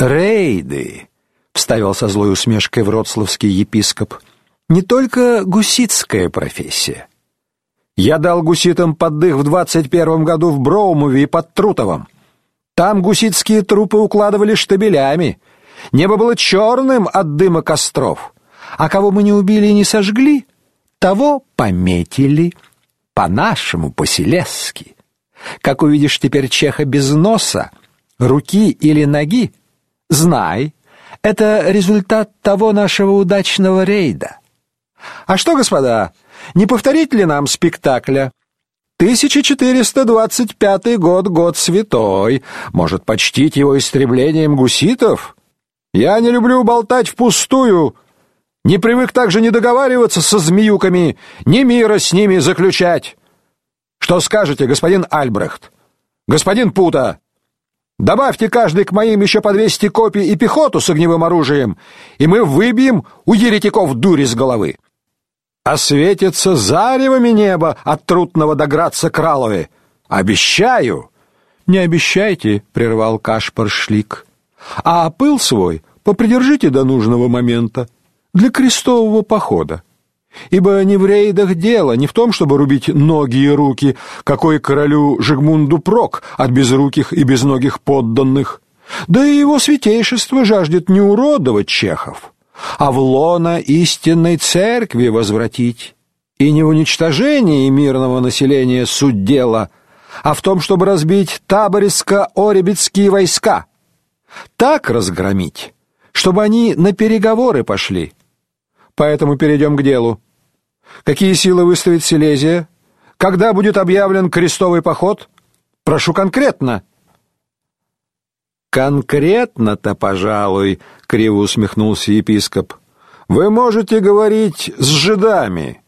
Рейды, вставил со злой усмешкой вроцлавский епископ. Не только гуситская профессия. Я дал гуситам поддых в двадцать первом году в Броумове и под Трутовом. Там гуситские трупы укладывали штабелями. Небо было черным от дыма костров. А кого мы не убили и не сожгли, того пометили по-нашему, по-селесски. Как увидишь теперь чеха без носа, руки или ноги, знай, это результат того нашего удачного рейда. А что, господа, не повторить ли нам спектакля? 1425 год, год святой. Может, почтить его истреблением гуситов? Я не люблю болтать впустую. Не привык также не договариваться со змеюками, ни мира с ними заключать. Что скажете, господин Альбрехт? Господин Пута, добавьте каждый к моим еще по 200 копий и пехоту с огневым оружием, и мы выбьем у еретиков дури с головы. Осветится заревами небо от трутного до Граца Кралове. Обещаю. Не обещайте, прервал Кашпар Шлик. А пыл свой попридержите до нужного момента для крестового похода. Ибо не в рейдах дело, не в том, чтобы рубить ноги и руки, какой королю Жигмунду прок от безруких и безногих подданных. Да и его святейшество жаждет не уродовать чехов, а в лона истинной церкви возвратить. И не в уничтожении мирного населения суть дела, а в том, чтобы разбить табориско-оребецкие войска. Так разгромить, чтобы они на переговоры пошли. Поэтому перейдем к делу. Какие силы выставит Силезия? Когда будет объявлен крестовый поход? Прошу конкретно. Конкретно-то, пожалуй, криво усмехнулся епископ. Вы можете говорить с жидами.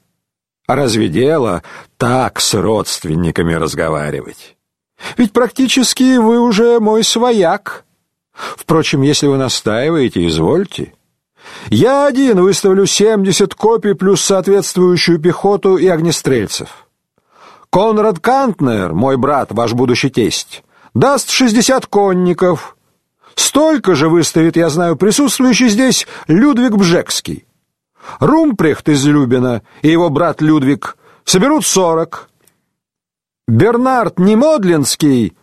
А разве дело так с родственниками разговаривать? Ведь практически вы уже мой свояк. Впрочем, если вы настаиваете, извольте. Я один выставлю 70 копий плюс соответствующую пехоту и огнестрельцев. Конрад Кантнер, мой брат, ваш будущий тесть, даст 60 конников. Столько же выставит, я знаю, присутствующий здесь Людвиг Бжекский. Румпрехт из Любина и его брат Людвиг соберут 40. Бернард Немодлинский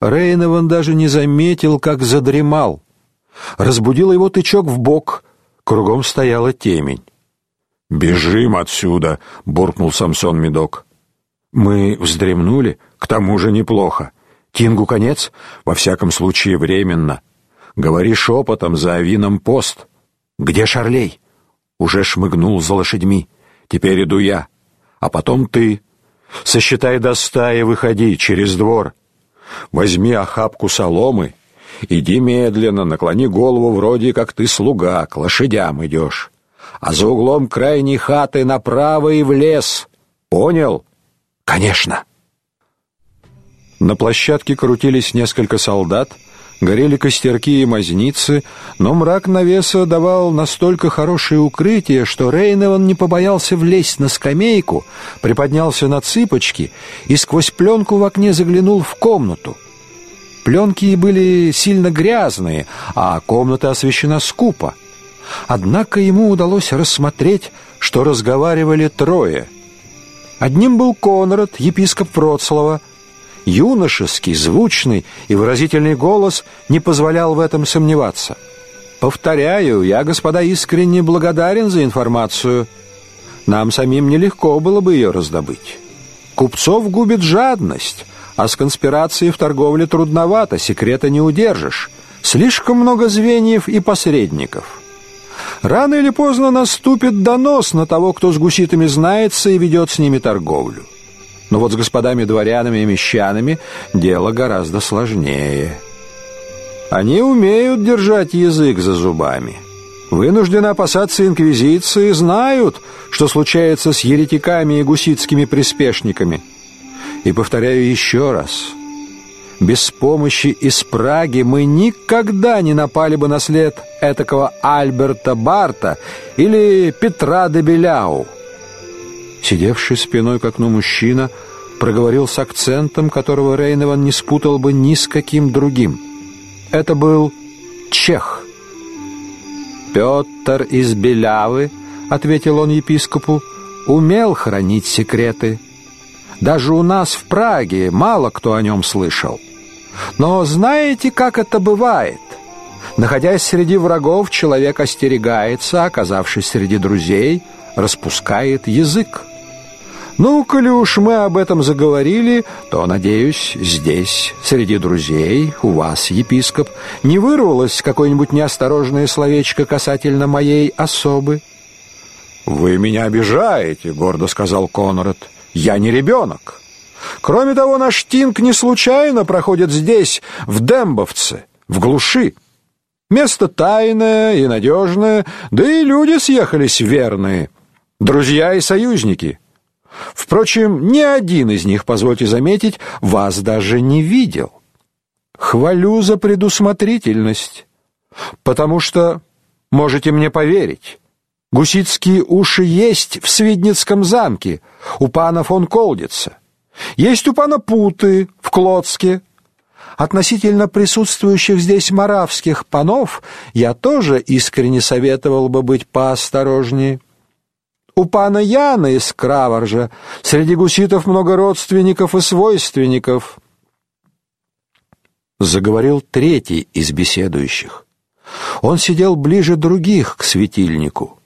Рейнован даже не заметил, как задремал. Разбудил его тычок в бок. Кругом стояла темень. «Бежим отсюда!» — буркнул Самсон Медок. «Мы вздремнули, к тому же неплохо. Тингу конец, во всяком случае временно. Говори шепотом за авином пост. Где Шарлей?» Уже шмыгнул за лошадьми. «Теперь иду я. А потом ты. Сосчитай до ста и выходи через двор. Возьми охапку соломы Иди медленно, наклони голову, вроде как ты слуга, к лошадям идешь. А за углом крайней хаты направо и в лес. Понял? Конечно. На площадке крутились несколько солдат, горели костерки и мазницы, но мрак навеса давал настолько хорошее укрытие, что Рейнован не побоялся влезть на скамейку, приподнялся на цыпочки и сквозь пленку в окне заглянул в комнату. Пленки были сильно грязные, а комната освещена скупо. Однако ему удалось рассмотреть, что разговаривали трое. Одним был Конрад, епископ Вроцлава. Юношеский, звучный и выразительный голос не позволял в этом сомневаться. «Повторяю, я, господа, искренне благодарен за информацию. Нам самим нелегко было бы ее раздобыть. Купцов губит жадность». А с конспирацией в торговле трудновато, секрета не удержишь. Слишком много звеньев и посредников. Рано или поздно наступит донос на того, кто с гуситами знается и ведет с ними торговлю. Но вот с господами дворянами и мещанами дело гораздо сложнее. Они умеют держать язык за зубами. Вынуждены опасаться инквизиции, знают, что случается с еретиками и гуситскими приспешниками – и повторяю еще раз, без помощи из Праги мы никогда не напали бы на след этакого Альберта Барта или Петра де Беляу. Сидевший спиной к окну мужчина проговорил с акцентом, которого Рейнован не спутал бы ни с каким другим. Это был чех. Петр из Белявы, ответил он епископу, умел хранить секреты. Даже у нас в Праге мало кто о нем слышал. Но знаете, как это бывает? Находясь среди врагов, человек остерегается, оказавшись среди друзей, распускает язык. Ну, коли уж мы об этом заговорили, то, надеюсь, здесь, среди друзей, у вас, епископ, не вырвалось какое-нибудь неосторожное словечко касательно моей особы. «Вы меня обижаете», — гордо сказал Конрад. «Я не ребенок. Кроме того, наш Тинг не случайно проходит здесь, в Дембовце, в глуши. Место тайное и надежное, да и люди съехались верные, друзья и союзники». Впрочем, ни один из них, позвольте заметить, вас даже не видел. Хвалю за предусмотрительность, потому что можете мне поверить. Гусицкие уши есть в Свидницком замке у пана фон Колдица. Есть у пана Путы в Клодске. Относительно присутствующих здесь маравских панов я тоже искренне советовал бы быть поосторожнее. У пана Яна из Краваржа среди гуситов много родственников и свойственников. Заговорил третий из беседующих. Он сидел ближе других к светильнику.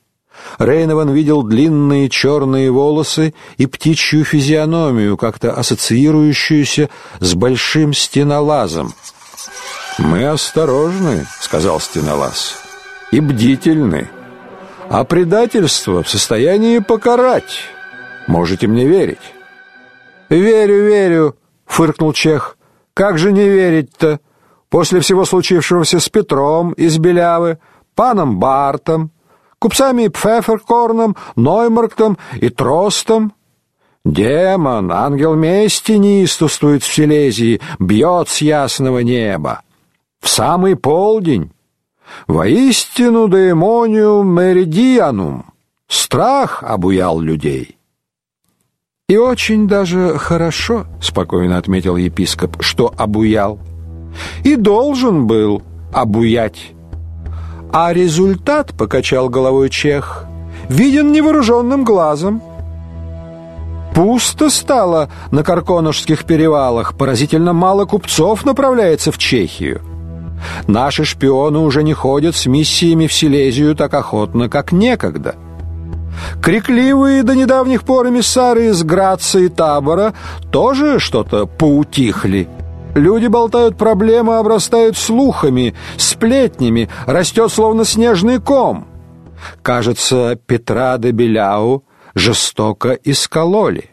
Рейнован видел длинные черные волосы и птичью физиономию, как-то ассоциирующуюся с большим стенолазом. «Мы осторожны», — сказал стенолаз, — «и бдительны» а предательство в состоянии покарать. Можете мне верить. Верю, верю, фыркнул чех. Как же не верить-то? После всего случившегося с Петром из Белявы, паном Бартом, купцами Пфефферкорном, Ноймарктом и Тростом, Демон, ангел мести неистовствует в Силезии, бьет с ясного неба. В самый полдень Воистину демониум меридианум. Страх обуял людей. И очень даже хорошо, спокойно отметил епископ, что обуял. И должен был обуять. А результат, покачал головой чех, виден невооруженным глазом. Пусто стало на Карконушских перевалах, поразительно мало купцов направляется в Чехию. Наши шпионы уже не ходят с миссиями в Силезию так охотно, как некогда. Крикливые до недавних пор эмиссары из Граца и Табора тоже что-то поутихли. Люди болтают проблемы, обрастают слухами, сплетнями, растет словно снежный ком. Кажется, Петра де Беляу жестоко искололи.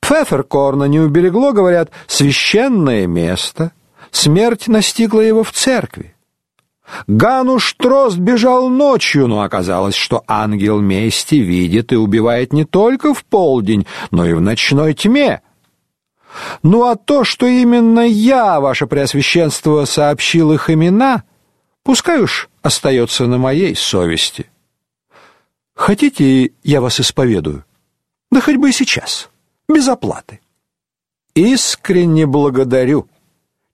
Пфефферкорна не уберегло, говорят, священное место — Смерть настигла его в церкви. Гануш Трост бежал ночью, но оказалось, что ангел мести видит и убивает не только в полдень, но и в ночной тьме. Ну а то, что именно я, ваше преосвященство, сообщил их имена, пускай уж остается на моей совести. Хотите, я вас исповедую? Да хоть бы и сейчас, без оплаты. Искренне благодарю.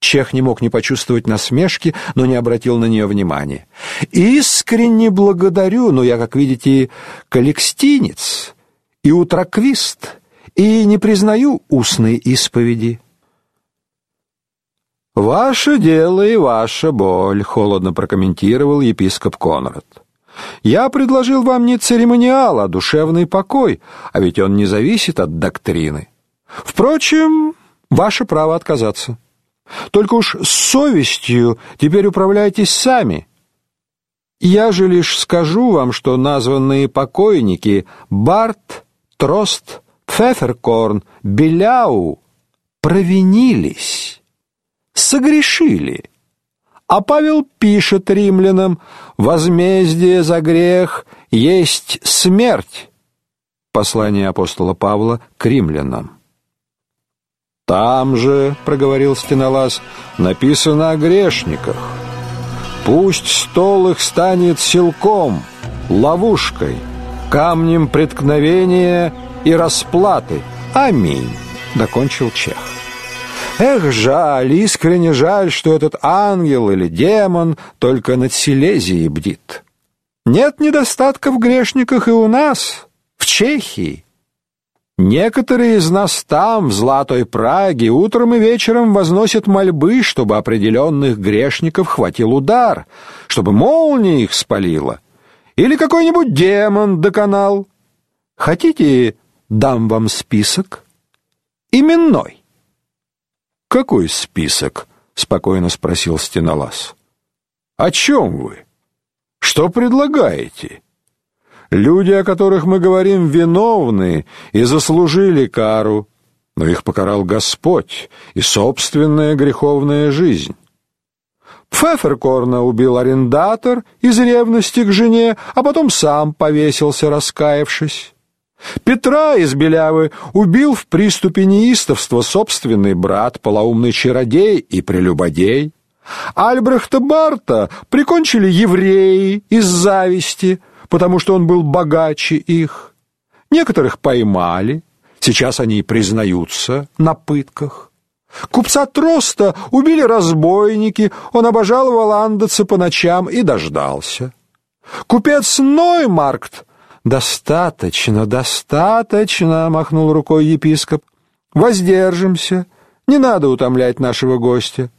Чех не мог не почувствовать насмешки, но не обратил на нее внимания. «Искренне благодарю, но я, как видите, коллекстинец и утраквист, и не признаю устной исповеди». «Ваше дело и ваша боль», — холодно прокомментировал епископ Конрад. «Я предложил вам не церемониал, а душевный покой, а ведь он не зависит от доктрины. Впрочем, ваше право отказаться». Только уж с совестью теперь управляйтесь сами. Я же лишь скажу вам, что названные покойники Барт, Трост, Пфефферкорн, Беляу провинились, согрешили. А Павел пишет римлянам: возмездие за грех есть смерть. Послание апостола Павла к римлянам. Там же, проговорил стенолаз, написано о грешниках. Пусть стол их станет силком, ловушкой, камнем преткновения и расплаты. Аминь, докончил чех. Эх, жаль, искренне жаль, что этот ангел или демон только над Силезией бдит. Нет недостатка в грешниках и у нас, в Чехии. Некоторые из нас там, в Золотой Праге, утром и вечером возносят мольбы, чтобы определенных грешников хватил удар, чтобы молния их спалила, или какой-нибудь демон доконал. Хотите, дам вам список? Именной. Какой список? спокойно спросил Стенолаз. О чем вы? Что предлагаете? Люди, о которых мы говорим, виновны и заслужили кару, но их покарал Господь и собственная греховная жизнь. Пфефферкорна убил арендатор из ревности к жене, а потом сам повесился, раскаявшись. Петра из Белявы убил в приступе неистовства собственный брат, полоумный чародей и прелюбодей. Альбрехта Барта прикончили евреи из зависти – потому что он был богаче их. Некоторых поймали, сейчас они признаются на пытках. Купца Троста убили разбойники, он обожал Валандеца по ночам и дождался. Купец Ноймаркт «Достаточно, достаточно», — махнул рукой епископ. «Воздержимся, не надо утомлять нашего гостя.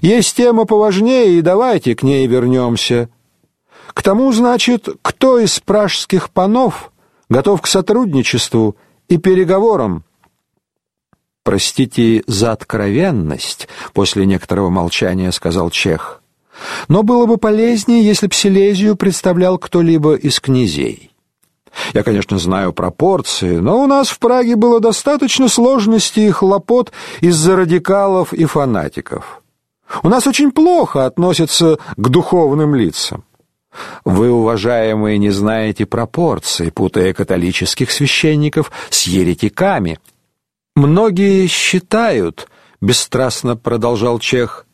Есть тема поважнее, и давайте к ней вернемся. К тому, значит, кто из пражских панов готов к сотрудничеству и переговорам? Простите за откровенность, после некоторого молчания сказал чех. Но было бы полезнее, если б Силезию представлял кто-либо из князей. Я, конечно, знаю пропорции, но у нас в Праге было достаточно сложностей и хлопот из-за радикалов и фанатиков. У нас очень плохо относятся к духовным лицам. Вы, уважаемые, не знаете пропорций, путая католических священников с еретиками. Многие считают, бесстрастно продолжал Чех,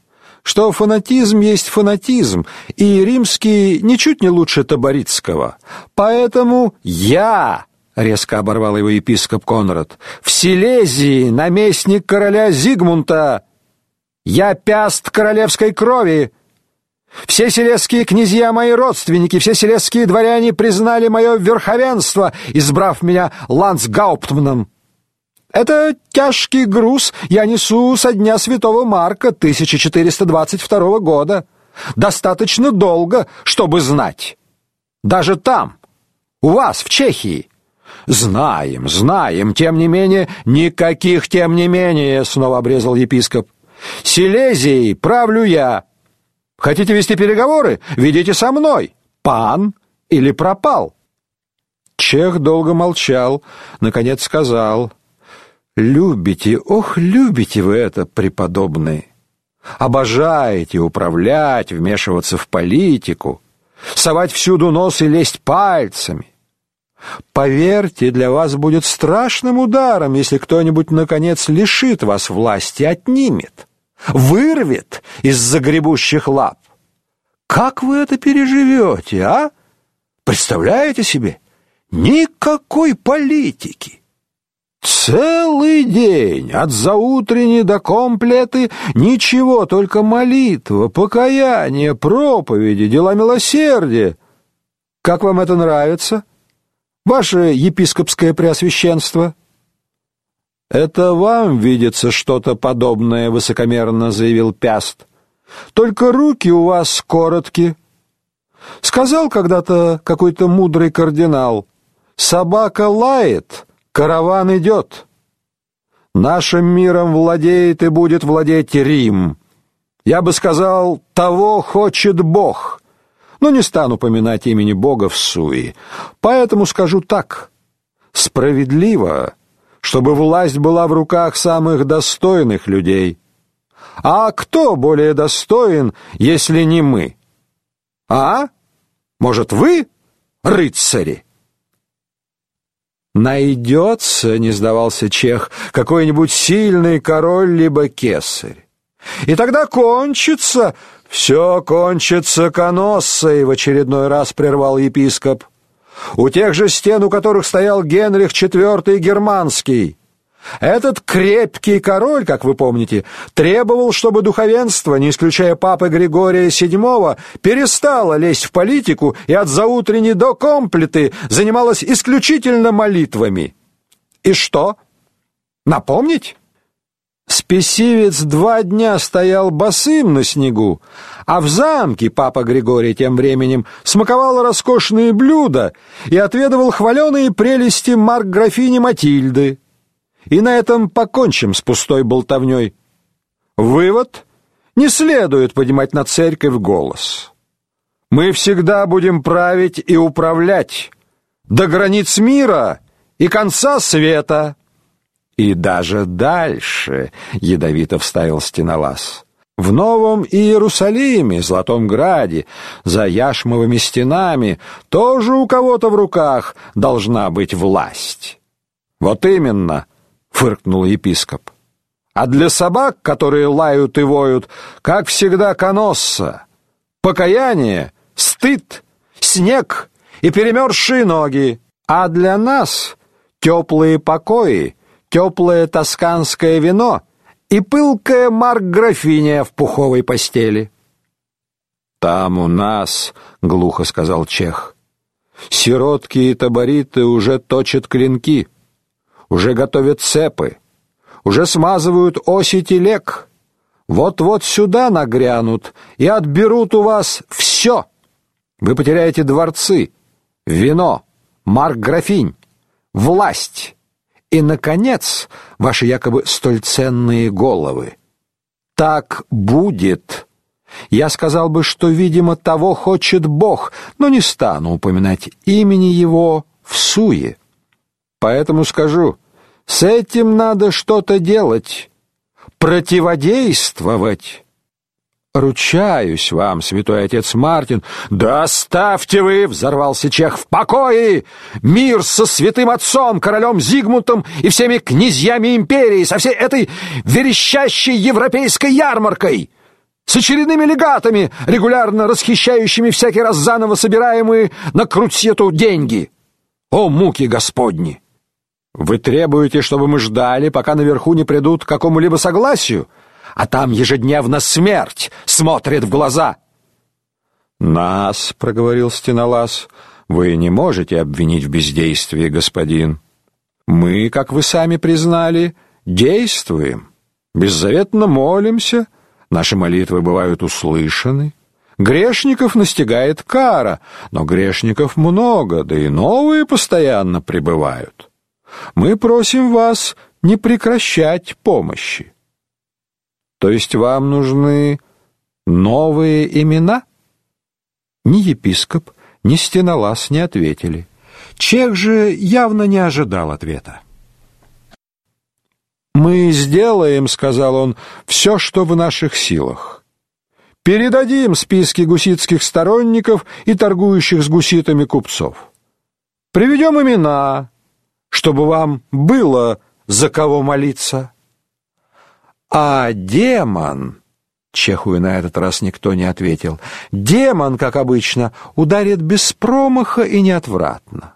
что фанатизм есть фанатизм, и римский ничуть не лучше таборитского. Поэтому я, резко оборвал его епископ Конрад, в Силезии наместник короля Зигмунта. Я пяст королевской крови. Все селезские князья мои родственники, все селезские дворяне признали мое верховенство, избрав меня ландсгауптманом. Это тяжкий груз я несу со дня Святого Марка 1422 года. Достаточно долго, чтобы знать. Даже там, у вас в Чехии. Знаем, знаем, тем не менее, никаких тем не менее, снова обрезал епископ. Силезией правлю я. Хотите вести переговоры? Ведите со мной. Пан или пропал. Чех долго молчал, наконец сказал: "Любите, ох, любите вы это, преподобный. Обожаете управлять, вмешиваться в политику, совать всюду нос и лезть пальцами. Поверьте, для вас будет страшным ударом, если кто-нибудь наконец лишит вас власти, отнимет вырвет из загребущих лап. Как вы это переживете, а? Представляете себе? Никакой политики. Целый день, от заутренней до комплеты, ничего, только молитва, покаяние, проповеди, дела милосердия. Как вам это нравится? Ваше епископское преосвященство? Это вам видится что-то подобное, высокомерно заявил Пяст. Только руки у вас короткие. Сказал когда-то какой-то мудрый кардинал: собака лает, караван идет. Нашим миром владеет и будет владеть Рим. Я бы сказал, того хочет Бог. Но не стану поминать имени Бога в суе. Поэтому скажу так: справедливо чтобы власть была в руках самых достойных людей. А кто более достоин, если не мы? А? Может, вы, рыцари? Найдется, не сдавался чех, какой-нибудь сильный король либо кесарь. И тогда кончится, все кончится коноссой, в очередной раз прервал епископ у тех же стен, у которых стоял Генрих IV Германский. Этот крепкий король, как вы помните, требовал, чтобы духовенство, не исключая папы Григория VII, перестало лезть в политику и от заутренней до комплеты занималось исключительно молитвами. И что? Напомнить? Спесивец два дня стоял босым на снегу, а в замке папа Григорий тем временем смаковал роскошные блюда и отведывал хваленые прелести марк-графини Матильды. И на этом покончим с пустой болтовней. Вывод: не следует поднимать на церковь голос. Мы всегда будем править и управлять до границ мира и конца света. И даже дальше, ядовито вставил Стенолаз. В Новом Иерусалиме, Золотом Граде, за яшмовыми стенами тоже у кого-то в руках должна быть власть. Вот именно, фыркнул епископ. А для собак, которые лают и воют, как всегда каносса. Покаяние, стыд, снег и перемерзшие ноги. А для нас теплые покои теплое тосканское вино и пылкая марк-графиня в пуховой постели. «Там у нас», — глухо сказал Чех, — «сиротки и табориты уже точат клинки, уже готовят цепы, уже смазывают оси телег. Вот-вот сюда нагрянут и отберут у вас все. Вы потеряете дворцы, вино, марк-графинь, власть» и, наконец, ваши якобы столь ценные головы. Так будет. Я сказал бы, что, видимо, того хочет Бог, но не стану упоминать имени его в суе. Поэтому скажу, с этим надо что-то делать, противодействовать. Ручаюсь вам, святой отец Мартин. Да оставьте вы, взорвался чех в покое. Мир со святым отцом, королем Зигмунтом и всеми князьями империи, со всей этой верещащей европейской ярмаркой, с очередными легатами, регулярно расхищающими всякий раз заново собираемые на крутьету деньги. О муки Господни! Вы требуете, чтобы мы ждали, пока наверху не придут к какому-либо согласию? а там ежедневно смерть смотрит в глаза. Нас, проговорил Стенолаз, вы не можете обвинить в бездействии, господин. Мы, как вы сами признали, действуем, беззаветно молимся, наши молитвы бывают услышаны. Грешников настигает кара, но грешников много, да и новые постоянно прибывают. Мы просим вас не прекращать помощи. То есть вам нужны новые имена? Ни епископ, ни стенолаз не ответили. Чех же явно не ожидал ответа. «Мы сделаем, — сказал он, — все, что в наших силах. Передадим списки гуситских сторонников и торгующих с гуситами купцов. Приведем имена, чтобы вам было за кого молиться». А демон, Чеху на этот раз никто не ответил. Демон, как обычно, ударит без промаха и неотвратно.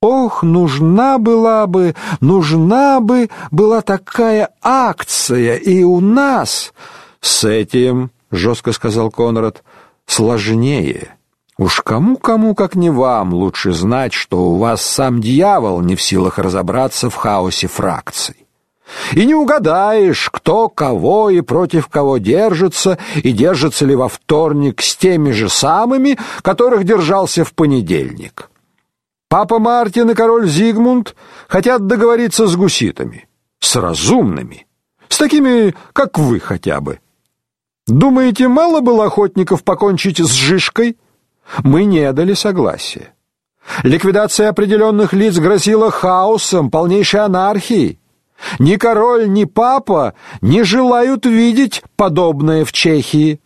Ох, нужна была бы, нужна бы была такая акция и у нас. С этим, жестко сказал Конрад, сложнее. Уж кому-кому, как не вам, лучше знать, что у вас сам дьявол не в силах разобраться в хаосе фракций. И не угадаешь, кто кого и против кого держится, и держится ли во вторник с теми же самыми, которых держался в понедельник. Папа Мартин и король Зигмунд хотят договориться с гуситами, с разумными, с такими, как вы хотя бы. Думаете, мало было охотников покончить с Жишкой? Мы не дали согласия. Ликвидация определенных лиц грозила хаосом, полнейшей анархией. Ни король, ни папа не желают видеть подобное в Чехии.